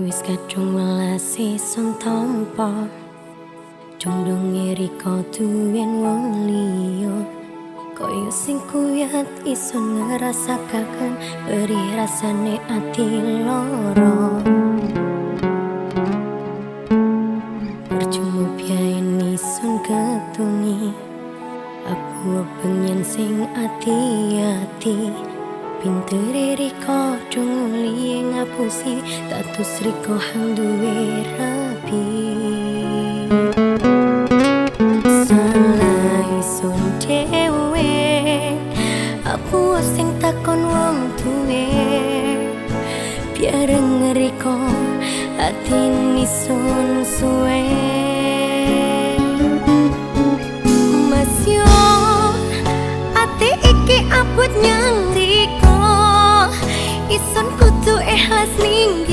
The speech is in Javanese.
wis kadung welasi son tompo Condong ngiri kau tuyen wong liyo Koyo sing kuyat iso ngerasakakan Beri rasane ati loro Percuma biayin ison ketungi. Aku pengen sing ati-ati Pinter riko dong liye ngapusi Tatus riko hang duwe rapi. Salah ison dewe Aku sing takon wong tuwe Biar ngeriko hati nison suwe listening